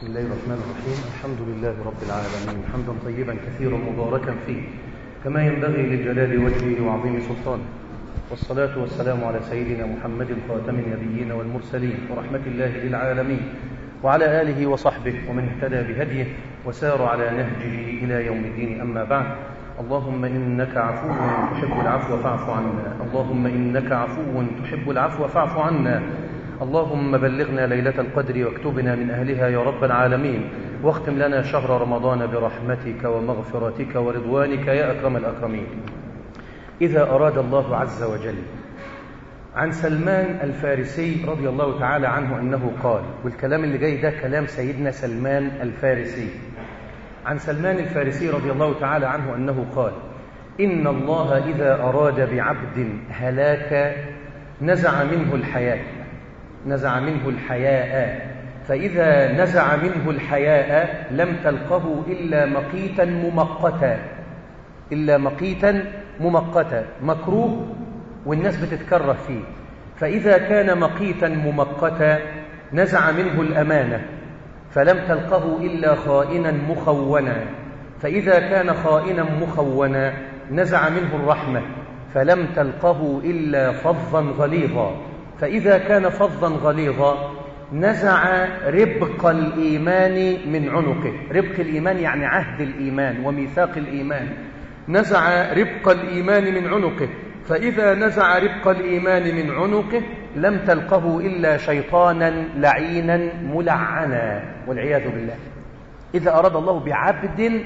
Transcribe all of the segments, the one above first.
بسم الله الرحمن الرحيم. الحمد لله رب العالمين. حمدا طيبا كثيرا مباركا فيه. كما ينبغي لجلال وجهه وعظيم سلطانه. والصلاة والسلام على سيدنا محمد خاتم النبيين والمرسلين ورحمة الله للعالمين. وعلى آله وصحبه ومن اهتدى بهديه وسار على نهجه إلى يوم الدين. أما بعد اللهم إنك عفو تحب العفو فاعف عنا. اللهم إنك عفو تحب العفو فاعف عنا. اللهم بلغنا ليلة القدر واكتبنا من أهلها يا رب العالمين. واختم لنا شهر رمضان برحمتك ومغفرتك ورضوانك يا أكرم الأكرمين. إذا أراد الله عز وجل عن سلمان الفارسي رضي الله تعالى عنه أنه قال والكلام اللي جاي ده كلام سيدنا سلمان الفارسي. عن سلمان الفارسي رضي الله تعالى عنه أنه قال إن الله إذا أراد بعبد هلاك نزع منه الحياة. نزع منه الحياء. فإذا نزع منه الحياء لم تلقه إلا مقيتا ممقتا. إلا مقيتا ممقتا. مكروه والناس بتتكره فيه. فإذا كان مقيتا ممقتا نزع منه الأمانة. فلم تلقه إلا خائنا مخونا. فإذا كان خائنا مخونا نزع منه الرحمة. فلم تلقه إلا فظا غليظا. فإذا كان فظا غليظا نزع ربق الإيمان من عنقه. ربق الإيمان يعني عهد الإيمان وميثاق الإيمان. نزع ربق الإيمان من عنقه. فإذا نزع ربق الإيمان من عنقه لم تلقه إلا شيطانا لعينا ملعنا والعياذ بالله. إذا أراد الله بعبد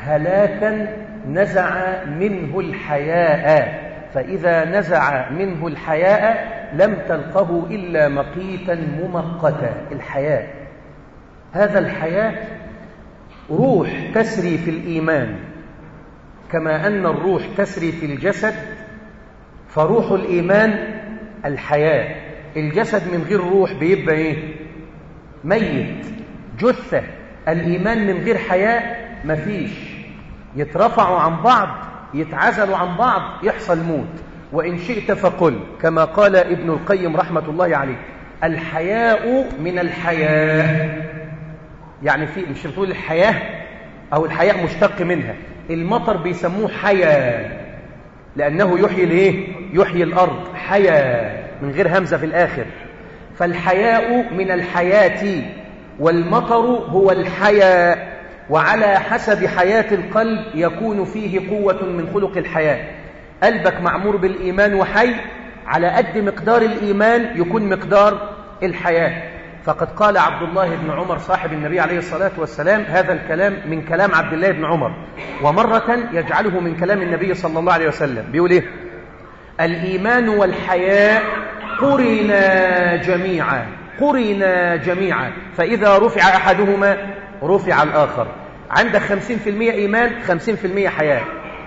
هلاكا نزع منه الحياء. فإذا نزع منه الحياء لم تلقه إلا مقيتا ممقتا الحياء هذا الحياء روح تسري في الإيمان. كما أن الروح تسري في الجسد فروح الإيمان الحياة. الجسد من غير روح بيبقى إيه؟ ميت. جثة. الإيمان من غير حياة مفيش يترفعوا عن بعض يتعزلوا عن بعض يحصل موت. وإن شئت فقل كما قال ابن القيم رحمة الله عليه الحياء من الحياة يعني في مش بتقول الحياة أو الحياء مشتق منها المطر بيسموه حياة لأنه يحيي الإيه؟ يحيي الأرض حياة من غير همزة في الآخر. فالحياء من الحياة والمطر هو الحياء. وعلى حسب حياة القلب يكون فيه قوة من خلق الحياة قلبك معمور بالإيمان وحي على قد مقدار الإيمان يكون مقدار الحياة. فقد قال عبد الله بن عمر صاحب النبي عليه الصلاة والسلام هذا الكلام من كلام عبد الله بن عمر ومرة يجعله من كلام النبي صلى الله عليه وسلم. بيقول إيه؟ الإيمان والحياء قرنا جميعا قرنا جميعا. فإذا رفع أحدهما رفع الآخر. عندك خمسين في المية إيمان خمسين في المية حياة.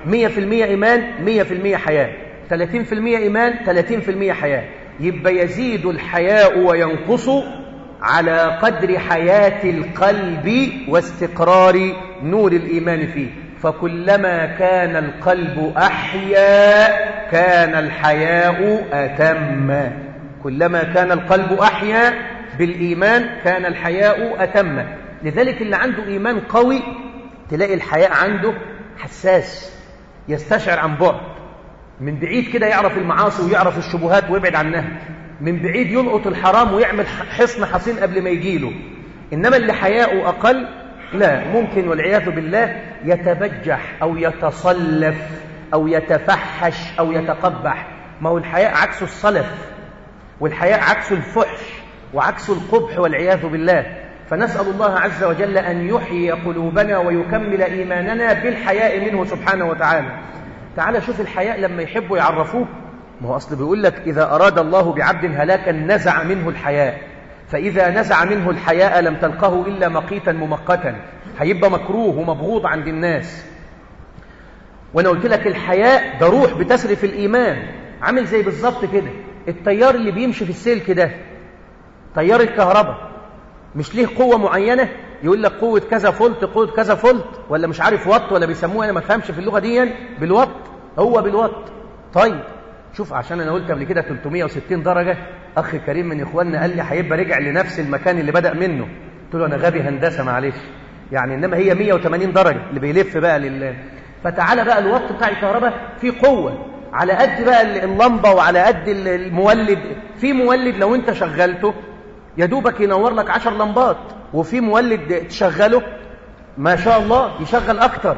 مية في المية إيمان مية في المية حياة. ثلاثين في المية إيمان ثلاثين في المية حياة. يبقى يزيد الحياء وينقص على قدر حياة القلب واستقرار نور الإيمان فيه. فكلما كان القلب أحيا كان الحياء أتم. كلما كان القلب أحيا بالإيمان كان الحياء أتم. لذلك اللي عنده إيمان قوي تلاقي الحياء عنده حساس. يستشعر عن بعد. من بعيد كده يعرف المعاصي ويعرف الشبهات ويبعد عنها. من بعيد يلقط الحرام ويعمل حصن حصين قبل ما يجيله إنما اللي حياءه أقل لا. ممكن والعياذ بالله يتبجح أو يتصلف أو يتفحش أو يتقبح. ما هو الحياء عكس الصلف والحياء عكس الفحش وعكس القبح والعياذ بالله. فنسأل الله عز وجل أن يحيي قلوبنا ويكمل إيماننا بالحياء منه سبحانه وتعالى. تعالى شوف الحياء لما يحبوا يعرفوه ما هو أصل بيقول لك إذا أراد الله بعبد هلاكا نزع منه الحياء. فإذا نزع منه الحياء لم تلقه إلا مقيتا ممقتا. هيبقى مكروه ومبغوض عند الناس. وأنا قلت لك الحياء ده روح بتسري في الإيمان. عامل زي بالظبط كده. التيار اللي بيمشي في السيل كده تيار الكهرباء. مش ليه قوة معينة؟ يقول لك قوة كذا فولت قوة كذا فولت ولا مش عارف وات ولا بيسموها أنا ما فهمش في اللغة دي بالوات هو بالوات. طيب شوف عشان أنا قلت قبل كده 360 درجة أخ كريم من إخواننا قال لي هيبقى رجع لنفس المكان اللي بدأ منه. قلت له أنا غبي هندسة معلش. يعني إنما هي 180 درجة. اللي بيلف بقى لل فتعالى بقى الوقت بتاع الكهرباء فيه قوة. على قد بقى اللمبة وعلى قد المولد. في مولد لو أنت شغلته يا دوبك ينور لك 10 لمبات وفي مولد تشغله ما شاء الله يشغل أكتر.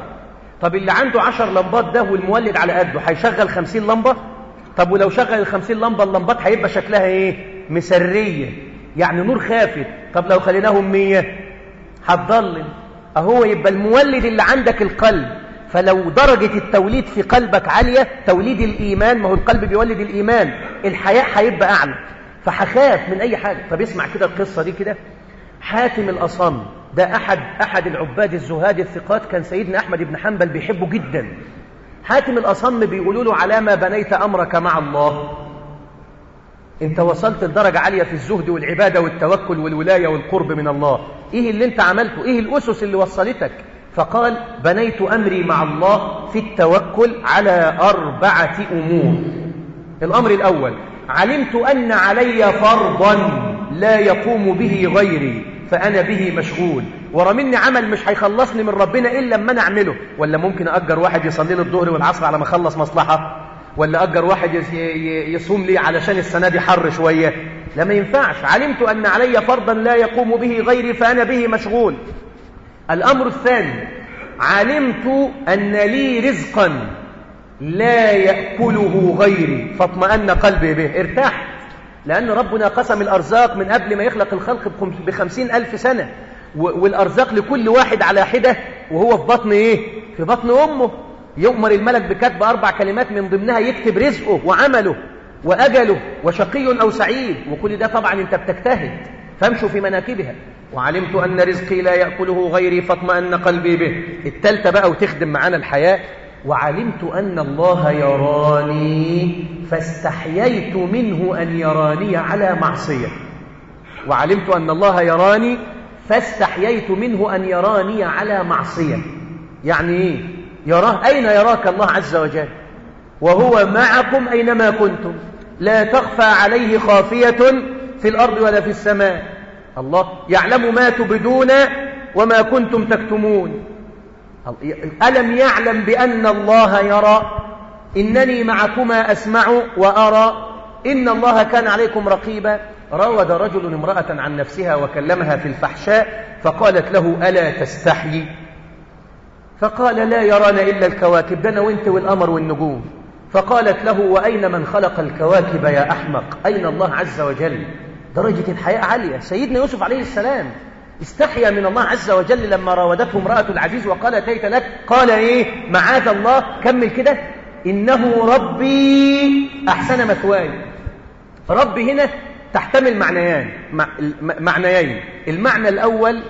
طب اللي عنده 10 لمبات ده والمولد على قده هيشغل 50 لمبة؟ طب ولو شغل ال 50 لمبة اللمبات هيبقى شكلها إيه؟ مسرية يعني نور خافت. طب لو خليناهم 100 هتضلم أهو يبقى المولد اللي عندك القلب. فلو درجة التوليد في قلبك عالية توليد الإيمان ما هو القلب بيولد الإيمان. الحياء هيبقى أعلى. فهخاف من أي حاجة. طب اسمع كده القصة دي كده. حاتم الأصم ده أحد أحد العباد الزهاد الثقات كان سيدنا أحمد بن حنبل بيحبه جدا. حاتم الأصم بيقولوا له على ما بنيت أمرك مع الله. انت وصلت لدرجة عالية في الزهد والعبادة والتوكل والولاية والقرب من الله. إيه اللي انت عملته؟ إيه الأسس اللي وصلتك؟ فقال بنيت أمري مع الله في التوكل على أربعة أمور. الأمر الأول علمت أن علي فرضا لا يقوم به غيري فأنا به مشغول. ورا مني عمل مش هيخلصني من ربنا إلا لما أنا أعمله. ولا ممكن أجر واحد يصلي لي الظهر والعصر على ما أخلص مصلحة؟ ولا أجر واحد يصوم لي علشان السنة دي حر شوية؟ لا ما ينفعش. علمت أن علي فرضا لا يقوم به غيري فأنا به مشغول. الأمر الثاني علمت أن لي رزقا. لا يأكله غيري. فاطمأن قلبي به. ارتاح. لأن ربنا قسم الأرزاق من قبل ما يخلق الخلق بخمسين ألف سنة. والأرزاق لكل واحد على حدة. وهو في بطن إيه؟ في بطن أمه. يؤمر الملك بكتب أربع كلمات من ضمنها يكتب رزقه وعمله وأجله وشقي أو سعيد. وكل ده طبعا أنت بتجتهد. فامشوا في مناكبها. وعلمت أن رزقي لا يأكله غيري. فاطمأن قلبي به. التالتة بقى وتخدم معانا الحياة وعلمت أن الله يراني فاستحييت منه أن يراني على معصية. وعلمت أن الله يراني فاستحييت منه أن يراني على معصية. يعني إيه؟ يراه أين يراك الله عز وجل؟ وهو معكم أينما كنتم. لا تخفى عليه خافية في الأرض ولا في السماء. الله يعلم ما تبدون وما كنتم تكتمون. ألم يعلم بأن الله يرى؟ إنني معكما أسمع وأرى. إن الله كان عليكم رقيبا. راود رجل امرأة عن نفسها وكلمها في الفحشاء فقالت له ألا تستحيي فقال لا يرانا إلا الكواكب. دنا وإنت والأمر والنجوم. فقالت له وأين من خلق الكواكب يا أحمق؟ أين الله عز وجل؟ درجة الحياء عالية. سيدنا يوسف عليه السلام. استحيا من الله عز وجل لما راودته امرأة العزيز وقال تيت لك قال إيه؟ معاذ الله كمل كده. إنه ربي أحسن مثواي. ربي هنا تحتمل معنيان معنيين. المعنى الأول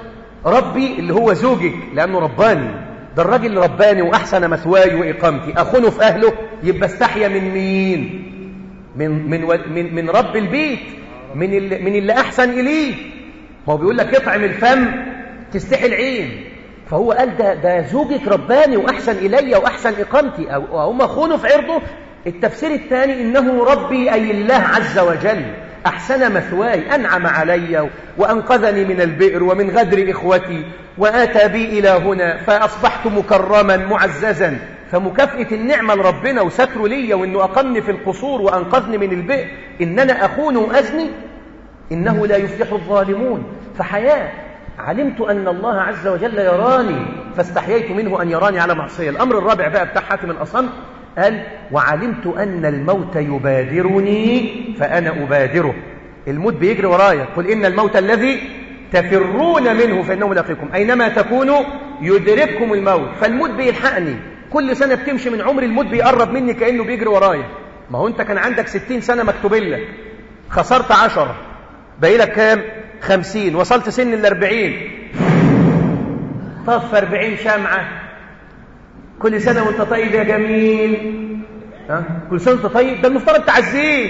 ربي اللي هو زوجك لأنه رباني. ده الراجل رباني وأحسن مثواي وإقامتي. أخونه في أهله يبقى استحيا من مين؟ من, من, من, من رب البيت من اللي, من اللي أحسن إليه هو بيقول لك اطعم الفم تستحي العين. فهو قال ده, ده زوجك رباني وأحسن إلي وأحسن إقامتي. أو هم أخونه في عرضه. التفسير الثاني إنه ربي أي الله عز وجل أحسن مثواي أنعم علي وأنقذني من البئر ومن غدر إخوتي وآتى بي إلى هنا فأصبحت مكرما معززا. فمكافأة النعمة لربنا وستر لي وإنه أقمني في القصور وأنقذني من البئر. إن أنا أخون وأزني إنه لا يفلح الظالمون. فحياة علمت أن الله عز وجل يراني فاستحييت منه أن يراني على معصية. الأمر الرابع بقى بتاع حاتم الأصم قال وعلمت أن الموت يبادرني فأنا أبادره. الموت بيجري ورايا. قل إن الموت الذي تفرون منه فإنه ملاقيكم أينما تكونوا يدرككم الموت. فالموت بيلحقني. كل سنة بتمشي من عمر الموت بيقرب مني كأنه بيجري ورايا. ما هو أنت كان عندك ستين سنة مكتوبين لك. خسرت عشرة. باقي لك كام؟ خمسين. وصلت سن الأربعين طف أربعين شمعة. كل سنة وانت طيب يا جميل. ها؟ كل سنة وانت طيب. ده المفترض تعزيه.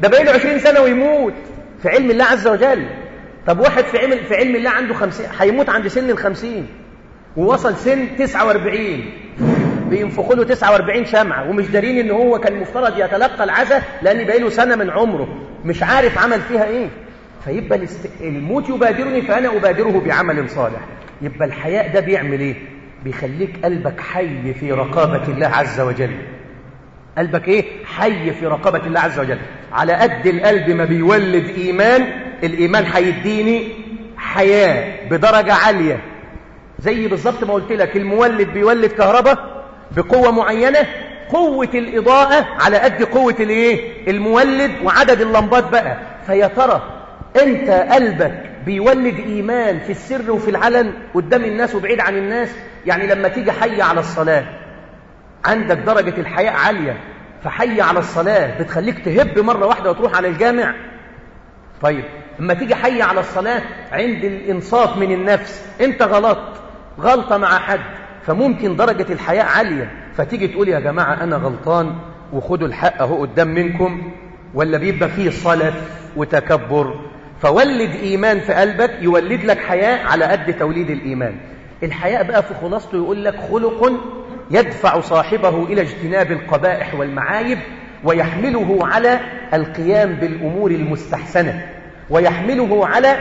ده باقي له 20 سنة ويموت. في علم الله عز وجل. طب واحد في علم في علم الله عنده 50 هيموت عند سن ال 50 ووصل سن 49 بينفخوا له 49 شمعة. ومش دارين إن هو كان مفترض يتلقى العزاء لأن باقي له سنة من عمره. مش عارف عمل فيها إيه. فيبقى. الموت يبادرني فأنا أبادره بعمل صالح. يبقى الحياء ده بيعمل إيه؟ بيخليك قلبك حي في رقابة الله عز وجل. قلبك إيه؟ حي في رقابة الله عز وجل. على قد القلب ما بيولد إيمان الإيمان هيديني حياة بدرجة عالية. زي بالظبط ما قلت لك المولد بيولد كهرباء بقوة معينة قوة الإضاءة على قد قوة الإيه؟ المولد وعدد اللمبات بقى. فيا ترى انت قلبك بيولد إيمان في السر وفي العلن قدام الناس وبعيد عن الناس؟ يعني لما تيجي حي على الصلاة عندك درجة الحياء عالية فحي على الصلاة بتخليك تهب مرة واحدة وتروح على الجامع. طيب لما تيجي حي على الصلاة عند الإنصاف من النفس انت غلط غلطة مع حد فممكن درجة الحياء عالية. فتيجي تقول يا جماعة أنا غلطان وخدوا الحق أهو قدام منكم ولا بيبقى فيه صلف وتكبر فولد إيمان في قلبك يولد لك حياء على قد توليد الإيمان. الحياء بقى في خلاصته يقول لك خلق يدفع صاحبه إلى اجتناب القبائح والمعايب ويحمله على القيام بالأمور المستحسنة ويحمله على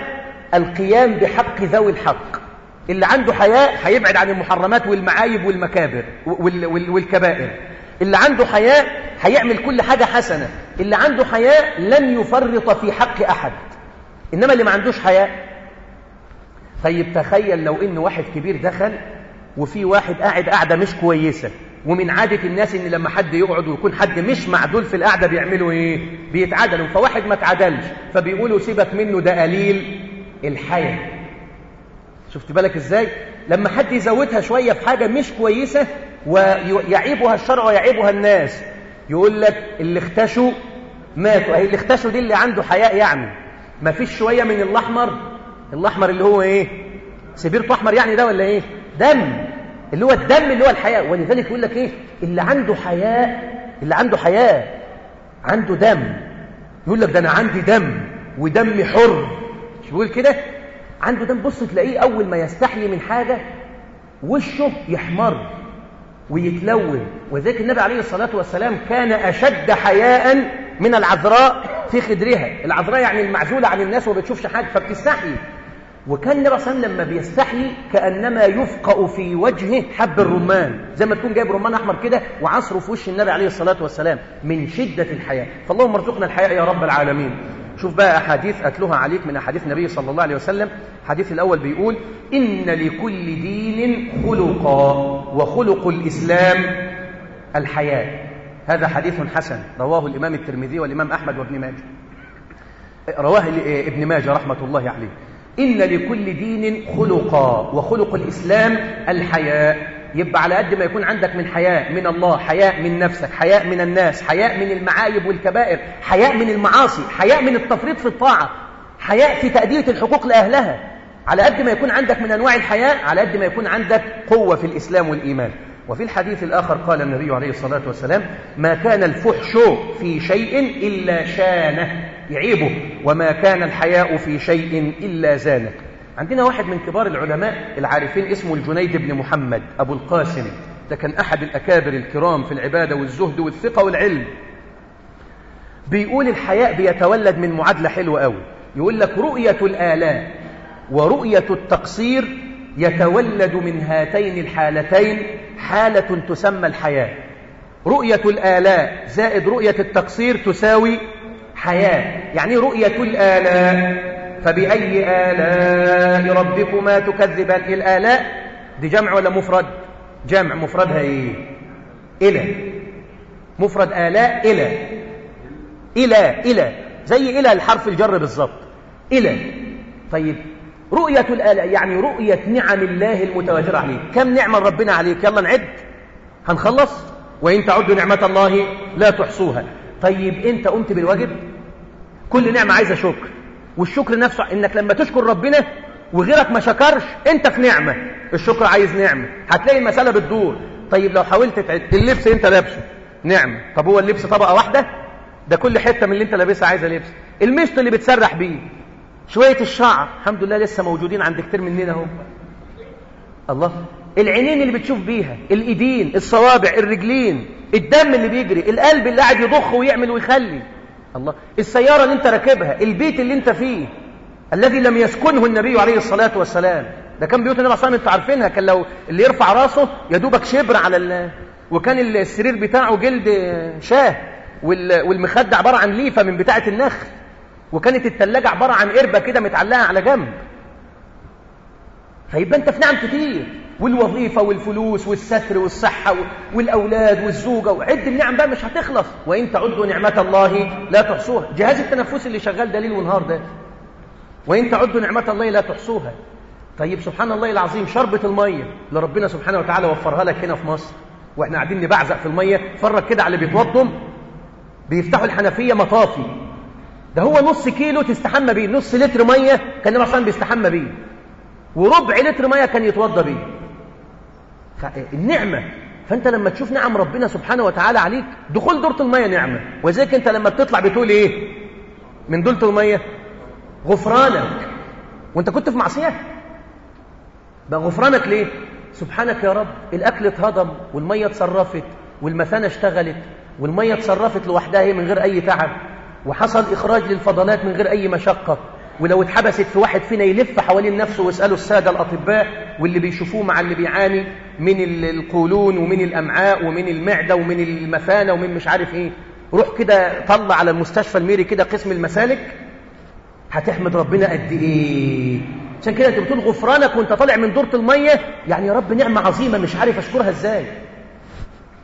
القيام بحق ذوي الحق. اللي عنده حياء هيبعد عن المحرمات والمعايب والمكابر وال وال والكبائر. اللي عنده حياء هيعمل كل حاجة حسنة. اللي عنده حياء لن يفرط في حق أحد. إنما اللي ما عندوش حياء طيب تخيل لو إن واحد كبير دخل وفي واحد قاعد قاعدة مش كويسة ومن عادة الناس إن لما حد يقعد ويكون حد مش معدول في القعدة بيعملوا إيه؟ بيتعدلوا فواحد ما اتعدلش فبيقولوا سيبك منه ده قليل. الحياة. شفت بالك إزاي؟ لما حد يزودها شوية في حاجة مش كويسة ويعيبها الشرع ويعيبها الناس يقول لك اللي اختشوا ماتوا. أي اللي اختشوا دي اللي عنده حياء يعني. ما فيش شوية من الأحمر. الأحمر اللي هو إيه؟ سبيرته أحمر يعني ده ولا إيه؟ دم. اللي هو الدم اللي هو الحياء ولذلك يقول لك إيه؟ اللي عنده حياء اللي عنده حياء عنده دم. يقول لك ده أنا عندي دم ودمي حر. مش بيقول كده؟ عنده دم. بص تلاقيه أول ما يستحي من حاجة وشه يحمر ويتلون. وذلك النبي عليه الصلاة والسلام كان أشد حياء من العذراء في خدرها. العذراء يعني المعزولة عن الناس وما بتشوفش حاجة فبتستحي. وكان النبي صلى الله عليه وسلم لما بيستحي كأنما يفقأ في وجهه حب الرمان. زي ما تكون جايب رمان أحمر كده وعصره في وش النبي عليه الصلاة والسلام من شدة الحياة. فاللهم ارزقنا الحياء يا رب العالمين. شوف بقى أحاديث أتلوها عليك من أحاديث النبي صلى الله عليه وسلم. الحديث الأول بيقول إن لكل دين خلقا وخلق الإسلام الحياء هذا حديث حسن رواه الإمام الترمذي والإمام أحمد وابن ماجه. رواه ابن ماجه رحمة الله عليه. إن لكل دين خلقا وخلق الإسلام الحياء. يبقى على قد ما يكون عندك من حياء من الله حياء من نفسك حياء من الناس حياء من المعايب والكبائر حياء من المعاصي حياء من التفريط في الطاعة حياء في تأدية الحقوق لأهلها. على قد ما يكون عندك من أنواع الحياء على قد ما يكون عندك قوة في الإسلام والإيمان. وفي الحديث الآخر قال النبي عليه الصلاة والسلام ما كان الفحش في شيء إلا شانه يعيبه وما كان الحياء في شيء إلا زانه. عندنا واحد من كبار العلماء العارفين اسمه الجنيد بن محمد أبو القاسم. ده كان أحد الأكابر الكرام في العبادة والزهد والثقة والعلم. بيقول الحياء بيتولد من معادلة حلوة قوي. يقول لك رؤية الآلاء ورؤية التقصير يتولد من هاتين الحالتين حالة تسمى الحياة. رؤية الآلاء زائد رؤية التقصير تساوي حياة. يعني رؤية الآلاء فبأي آلاء ربكما تكذبان؟ الآلاء دي جمع ولا مفرد؟ جمع. مفردها إيه؟ إلى. مفرد آلاء إلى. إلى إلى. زي إلى الحرف الجر بالظبط إلى. طيب رؤية يعني رؤية نعم الله المتواترة عليك كم نعمة ربنا عليك؟ يلا نعد. هنخلص. وإن تعدوا نعمة الله لا تحصوها. طيب أنت قمت بالواجب؟ كل نعمة عايزة شكر. والشكر نفسه إنك لما تشكر ربنا وغيرك ما شكرش أنت في نعمة. الشكر عايز نعمة. هتلاقي المسألة بتدور. طيب لو حاولت تعد. اللبس أنت لابسه. نعمة. طب هو اللبس طبقة واحدة؟ ده كل حتة من اللي أنت لابسها عايزة لبس. المشط اللي بتسرح بيه. شوية الشعر. الحمد لله لسه موجودين عند كتير مننا اهو. الله. العينين اللي بتشوف بيها الإيدين الصوابع الرجلين الدم اللي بيجري القلب اللي قاعد يضخ ويعمل ويخلي. الله. السيارة اللي انت راكبها البيت اللي انت فيه الذي لم يسكنه النبي عليه الصلاة والسلام. ده كان بيوت النبي الله عليه وسلم أنتوا عارفينها. كان لو اللي يرفع راسه يا دوبك شبر على ال... وكان السرير بتاعه جلد شاه وال... والمخدة عبارة عن ليفة من بتاعة النخل. وكانت الثلاجة عبارة عن قربة كده متعلقة على جنب. فيبقى أنت في نعم كتير. والوظيفة والفلوس والستر والصحة والأولاد والزوجة وعد النعم بقى مش هتخلص. وإن تعدوا نعمة الله لا تحصوها. جهاز التنفس اللي شغال ده ليل ونهار ده. وإن تعدوا نعمة الله لا تحصوها. طيب سبحان الله العظيم شربة المية اللي ربنا سبحانه وتعالى وفرها لك هنا في مصر. وإحنا قاعدين نبعزق في المية. فرج كده على اللي بيتوضم. بيفتحوا الحنفية مطافي. ده هو نص كيلو تستحمى بيه نص لتر مية كان النبي صلى بيستحمى بيه. وربع لتر مية كان يتوضى بيه. النعمة فانت لما تشوف نعم ربنا سبحانه وتعالى عليك دخول دورة المية نعمة. وذلك انت لما بتطلع بتقول إيه؟ من دورة المية؟ غفرانك. وانت كنت في معصية؟ بقى غفرانك ليه؟ سبحانك يا رب الأكل اتهضم والمية اتصرفت والمثانة اشتغلت والمية اتصرفت لوحدها من غير أي تعب. وحصل إخراج للفضلات من غير أي مشقة. ولو اتحبست في واحد فينا يلف حوالين نفسه ويسأله السادة الأطباء واللي بيشوفوه مع اللي بيعاني من القولون ومن الأمعاء ومن المعدة ومن المثانة ومن مش عارف إيه. روح كده طلع على المستشفى الميري كده قسم المسالك. هتحمد ربنا قد إيه؟ عشان كده أنت بتقول غفرانك وأنت طالع من دورة المية. يعني يا رب نعمة عظيمة مش عارف أشكرها إزاي.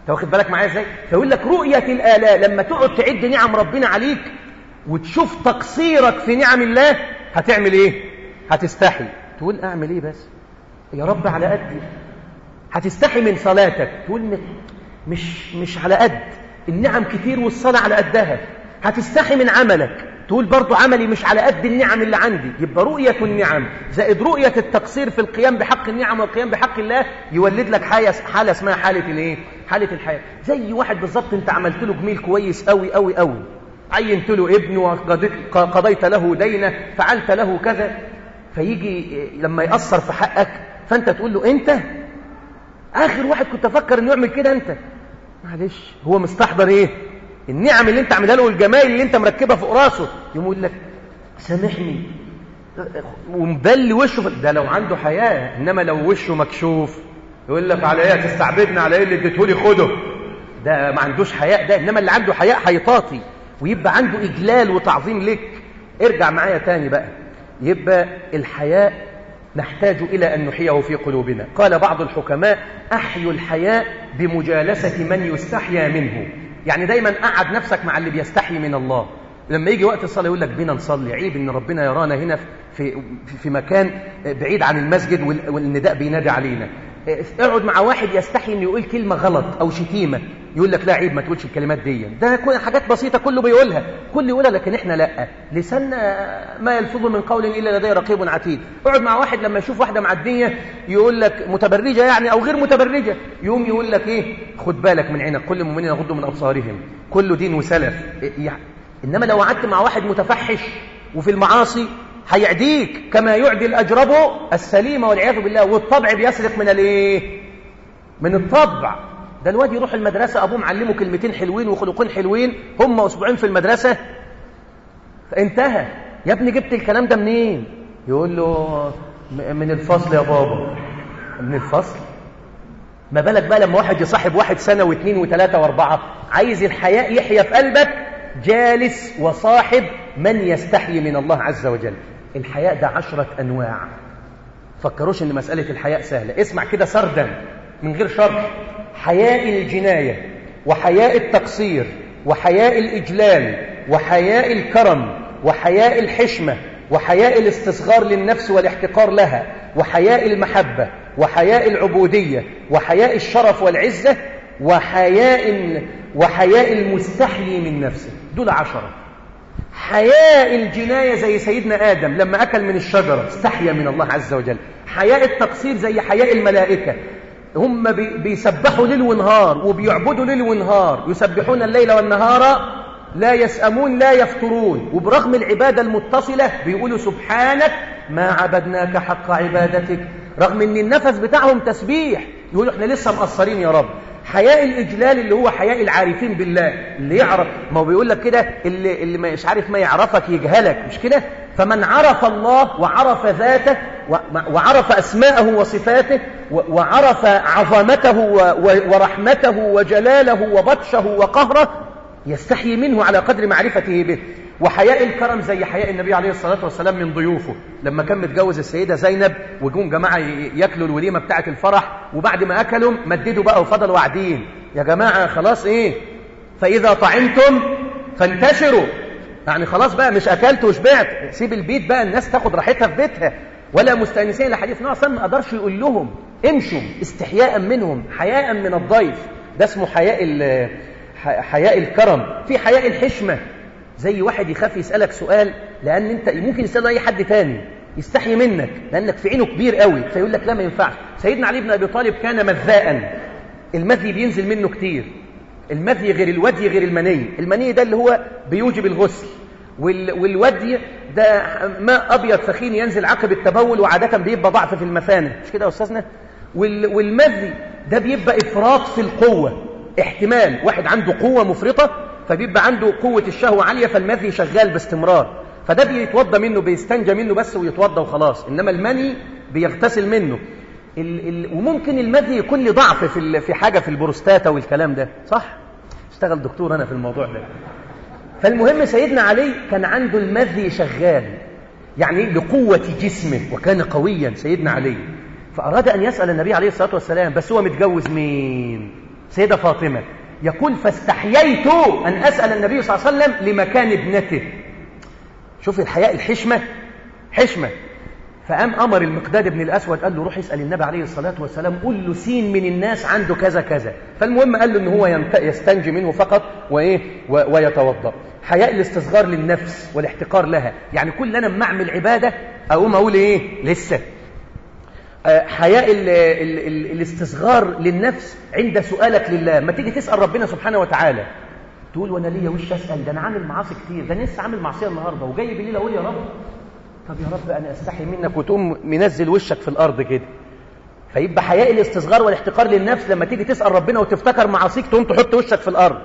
انت واخد بالك معايا إزاي؟ فيقول لك رؤية الآلاء لما تقعد تعد نعم ربنا عليك وتشوف تقصيرك في نعم الله هتعمل إيه؟ هتستحي. تقول أعمل إيه بس؟ يا رب على قدي. هتستحي من صلاتك. تقول مش مش على قد. النعم كتير والصلاة على قدها. هتستحي من عملك. تقول برضو عملي مش على قد النعم اللي عندي. يبقى رؤية النعم. زائد رؤية التقصير في القيام بحق النعم والقيام بحق الله يولد لك حالة, اسمها حالة الايه؟ حالة الحياة. زي واحد بالظبط انت عملت له جميل كويس قوي قوي قوي عينت له ابن وقضيت له دينة فعلت له كذا. فيجي لما يأثر في حقك فأنت تقول له أنت؟ آخر واحد كنت أفكر إنه يعمل كده أنت. معلش هو مستحضر إيه؟ النعم اللي انت عاملها له والجمال اللي انت مركبها فوق راسه يقول لك سامحني. ومبل وشه ده لو عنده حياة إنما لو وشه مكشوف يقول لك على إيه؟ تستعبدنا على إيه اللي اديتهولي خده. ده ما عندوش حياء ده إنما اللي عنده حياء هيطاطي ويبقى عنده إجلال وتعظيم لك ارجع معايا تاني بقى. يبقى الحياء نحتاج إلى أن نحيه في قلوبنا. قال بعض الحكماء أحيوا الحياء بمجالسة من يستحيا منه. يعني دايما قعد نفسك مع اللي بيستحي من الله. لما يجي وقت الصلاة يقول لك بينا نصلي عيب إن ربنا يرانا هنا في, في مكان بعيد عن المسجد والنداء بينادي علينا. اقعد مع واحد يستحي إنه يقول كلمة غلط أو شتيمة. يقول لك لا عيب ما تقولش الكلمات دي. ده حاجات بسيطة كله بيقولها. كل يقولها لكن إحنا لأ. لساننا ما يلفظ من قول إلا لديه رقيب عتيد. اقعد مع واحد لما يشوف واحدة معدية يقول لك متبرجة يعني أو غير متبرجة. يقوم يقول لك إيه؟ خد بالك من عينك. كل المؤمنين يغضوا من أبصارهم. كله دين وسلف. يعني إنما لو قعدت مع واحد متفحش وفي المعاصي هيعديك كما يعدي الأجرب السليمة والعياذ بالله. والطبع بيسرق من الايه من الطبع. ده الواد يروح المدرسة أبوه معلمه كلمتين حلوين وخلقين حلوين هم أسبوعين في المدرسة. فانتهى. يا ابني جبت الكلام ده منين؟ يقول له من الفصل يا بابا. من الفصل؟ ما بالك بقى لما واحد يصاحب واحد سنة واثنين وثلاثة وأربعة؟ عايز الحياء يحيا في قلبك؟ جالس وصاحب من يستحي من الله عز وجل. الحياء ده عشرة أنواع. فكروش إن مسألة الحياء سهلة. اسمع كده سردا من غير شرح حياء الجناية وحياء التقصير وحياء الإجلال وحياء الكرم وحياء الحشمة وحياء الاستصغار للنفس والاحتقار لها وحياء المحبة وحياء العبودية وحياء الشرف والعزة وحياء وحياء المستحيي من نفسه. دول عشرة. حياء الجناية زي سيدنا آدم لما أكل من الشجرة استحيا من الله عز وجل. حياء التقصير زي حياء الملائكة. هم بيسبحوا ليل ونهار وبيعبدوا ليل ونهار. يسبحون الليل والنهار لا يسأمون لا يفترون. وبرغم العبادة المتصلة بيقولوا سبحانك ما عبدناك حق عبادتك. رغم إن النفس بتاعهم تسبيح يقولوا إحنا لسه مقصرين يا رب. حياء الإجلال اللي هو حياء العارفين بالله اللي يعرف ما هو بيقول لك كده اللي, اللي مش عارف ما يعرفك يجهلك مش كده؟ فمن عرف الله وعرف ذاته وعرف أسماءه وصفاته وعرف عظمته ورحمته وجلاله وبطشه وقهره يستحيي منه على قدر معرفته به. وحياء الكرم زي حياء النبي عليه الصلاة والسلام من ضيوفه. لما كان متجوز السيدة زينب وجم جماعة ياكلوا الوليمة بتاعة الفرح وبعد ما أكلوا مددوا بقى وفضلوا قاعدين. يا جماعة خلاص إيه؟ فإذا طعمتم فانتشروا. يعني خلاص بقى مش أكلت وشبعت. سيب البيت بقى الناس تاخد راحتها في بيتها. ولا مستأنسين لحديث نوع ما قدرش يقول لهم. امشوا استحياء منهم حياء من الضيف. ده اسمه حياء حياء الكرم في حياء الحشمة. زي واحد يخاف يسألك سؤال لأن أنت ممكن يسأله أي حد تاني يستحي منك لأنك في عينه كبير قوي فيقول لك لا ما ينفعش. سيدنا علي بن أبي طالب كان مذاء. المذي بينزل منه كتير. المذي غير الودي غير المني. المني ده اللي هو بيوجب الغسل. والودي ده ماء أبيض ثخين ينزل عقب التبول وعادة بيبقى ضعف في المثانة. مش كده يا أستاذنا؟ والمذي ده بيبقى إفراط في القوة. احتمال واحد عنده قوة مفرطة فبيبقى عنده قوة الشهوة عالية فالمذي شغال باستمرار. فده بيتوضى منه بيستنجى منه بس ويتوضى وخلاص. إنما المني بيغتسل منه. ال ال وممكن المذي يكون له ضعف في في حاجة في البروستاتا والكلام ده. صح؟ اشتغل دكتور أنا في الموضوع ده. فالمهم سيدنا علي كان عنده المذي شغال يعني لقوة جسمه وكان قويا سيدنا علي. فأراد أن يسأل النبي عليه الصلاة والسلام بس هو متجوز مين؟ سيدة فاطمة يقول فاستحييت أن أسأل النبي صلى الله عليه وسلم لمكان ابنته. شوف الحياء الحشمة حشمة. فقام أمر المقداد بن الأسود قال له روح اسأل النبي عليه الصلاة والسلام قل له سين من الناس عنده كذا كذا. فالمهم قال له إن هو يستنجي منه فقط وإيه ويتوضأ. حياء الاستصغار للنفس والاحتقار لها. يعني كل أنا لما أعمل عبادة أقوم أقول إيه لسه. حياء ال ال الاستصغار للنفس عند سؤالك لله. ما تيجي تسأل ربنا سبحانه وتعالى تقول وأنا ليا وش أسأل؟ ده أنا عامل معاصي كتير. ده أنا لسه عامل معصية النهارده وجاي بالليل أقول يا رب. طب يا رب أنا أستحي منك وتقوم منزل وشك في الأرض كده. فيبقى حياء الاستصغار والاحتقار للنفس لما تيجي تسأل ربنا وتفتكر معاصيك تقوم تحط وشك في الأرض.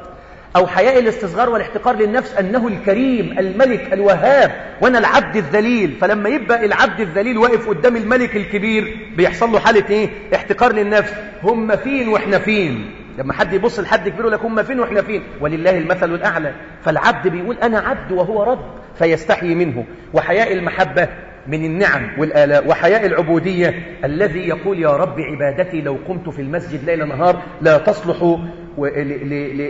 أو حياء الاستصغار والاحتقار للنفس أنه الكريم الملك الوهاب وأنا العبد الذليل. فلما يبقى العبد الذليل واقف قدام الملك الكبير بيحصل له حالة إيه؟ احتقار للنفس. هم فين وإحنا فين؟ لما حد يبص لحد كبير يقول لك هم فين وإحنا فين؟ ولله المثل الأعلى. فالعبد بيقول أنا عبد وهو رب فيستحي منه. وحياء المحبة من النعم والآلاء وحياء العبودية الذي يقول يا رب عبادتي لو قمت في المسجد ليل نهار لا تصلح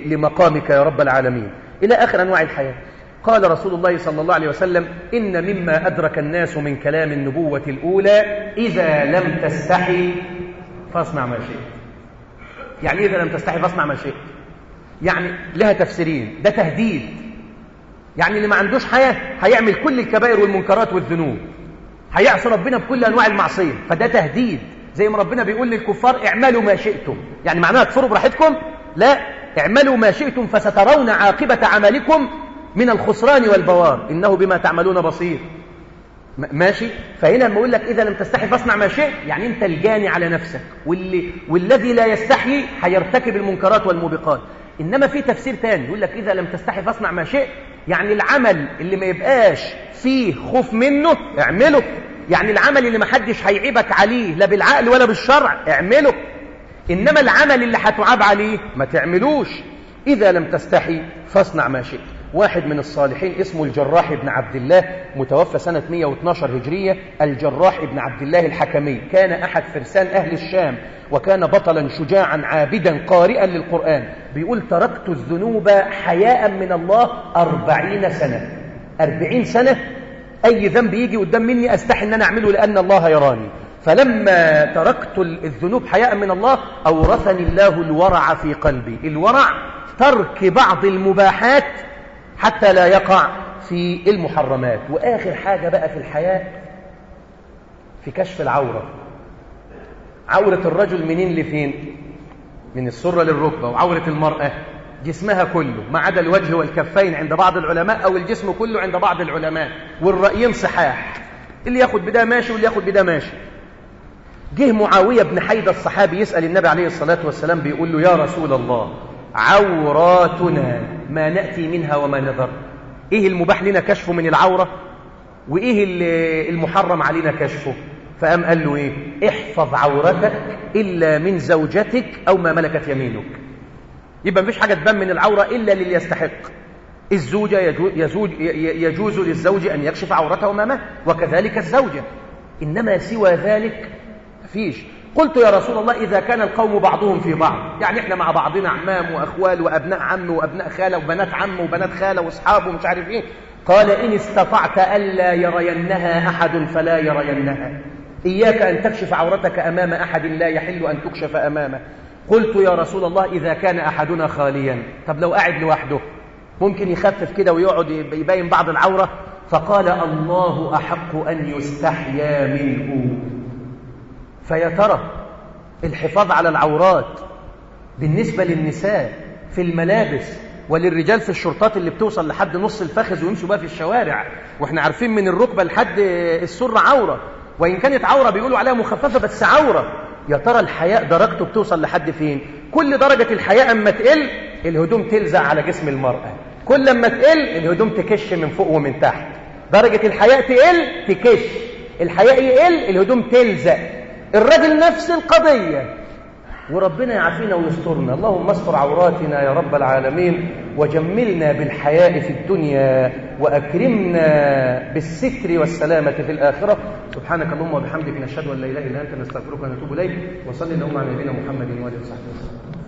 لمقامك يا رب العالمين. إلى آخر أنواع الحياة. قال رسول الله صلى الله عليه وسلم إن مما أدرك الناس من كلام النبوة الأولى إذا لم تستحي فاصنع ما شئت. يعني إذا لم تستحي فاصنع ما شئت. يعني لها تفسيرين ده تهديد. يعني اللي ما عندوش حياة هيعمل كل الكبائر والمنكرات والذنوب. هيعصي ربنا بكل أنواع المعصية. فده تهديد. زي ما ربنا بيقول للكفار اعملوا ما شئتم. يعني معناها تكفروا براحتكم؟ لا. اعملوا ما شئتم فسترون عاقبة عملكم من الخسران والبوار. إنه بما تعملون بصير. ماشي؟ فهنا لما أقول لك إذا لم تستحي فاصنع ما شئت يعني أنت الجاني على نفسك. واللي والذي لا يستحي هيرتكب المنكرات والموبقات. إنما في تفسير تاني. يقول لك إذا لم تستحي فاصنع ما شئت يعني العمل اللي ما يبقاش فيه خوف منه اعمله. يعني العمل اللي ما حدش هيعيبك عليه لا بالعقل ولا بالشرع اعمله. إنما العمل اللي هتعاب عليه ما تعملوش. إذا لم تستحي فاصنع ما شئت. واحد من الصالحين اسمه الجراح بن عبد الله متوفى سنة 112 هجرية. الجراح بن عبد الله الحكمي. كان أحد فرسان أهل الشام وكان بطلا شجاعا عابدا قارئا للقرآن. بيقول تركت الذنوب حياء من الله أربعين سنة. أربعين سنة؟ أي ذنب يجي قدام مني أستحي أن أنا أعمله لأن الله يراني. فلما تركت الذنوب حياء من الله أورثني الله الورع في قلبي. الورع ترك بعض المباحات حتى لا يقع في المحرمات. وآخر حاجة بقى في الحياة في كشف العورة. عورة الرجل منين لفين؟ من السرة للركبة. وعورة المرأة جسمها كله ما عدا الوجه والكفين عند بعض العلماء أو الجسم كله عند بعض العلماء. والرأيين صحاح. اللي ياخد بده ماشي واللي ياخد بده ماشي. جه معاوية بن حيدة الصحابي يسأل النبي عليه الصلاة والسلام بيقول له يا رسول الله عوراتنا ما نأتي منها وما نذر. إيه المباح لنا كشفه من العورة؟ وإيه المحرم علينا كشفه؟ فقام قال له إيه؟ احفظ عورتك إلا من زوجتك أو ما ملكت يمينك. يبقى مفيش حاجة تبان من العورة إلا للي يستحق. الزوجة يجوز, يجوز للزوج أن يكشف عورته أمامه وكذلك الزوجة. إنما سوى ذلك فيش قلت يا رسول الله إذا كان القوم بعضهم في بعض يعني إحنا مع بعضنا عمام وأخوال وأبناء عم وأبناء خالة وبنات عم وبنات خالة وأصحاب ومش عارف إيه. قال إن استطعت ألا يرينها أحد فلا يرينها. إياك أن تكشف عورتك أمام أحد لا يحل أن تكشف أمامه. قلت يا رسول الله إذا كان أحدنا خاليا. طب لو قاعد لوحده ممكن يخفف كده ويقعد يبين بعض العورة؟ فقال الله أحق أن يستحيا منه. فيا ترى الحفاظ على العورات بالنسبة للنساء في الملابس وللرجال في الشرطات اللي بتوصل لحد نص الفخذ ويمشوا بقى في الشوارع وإحنا عارفين من الركبة لحد السر عورة وإن كانت عورة بيقولوا عليها مخففة بس عورة. يا ترى الحياء درجته بتوصل لحد فين؟ كل درجة الحياء أما تقل الهدوم تلزق على جسم المرأة. كل لما تقل الهدوم تكش من فوق ومن تحت. درجة الحياء تقل تكش. الحياء يقل الهدوم تلزق. الراجل نفس القضية. وربنا يعافينا ويسترنا. اللهم استر عوراتنا يا رب العالمين وجملنا بالحياء في الدنيا وأكرمنا بالستر والسلامة في الآخرة. سبحانك اللهم وبحمدك نشهد أن لا إله إلا أنت نستغفرك ونتوب إليك وصلي اللهم على نبينا محمد وآله وصحبه وسلم.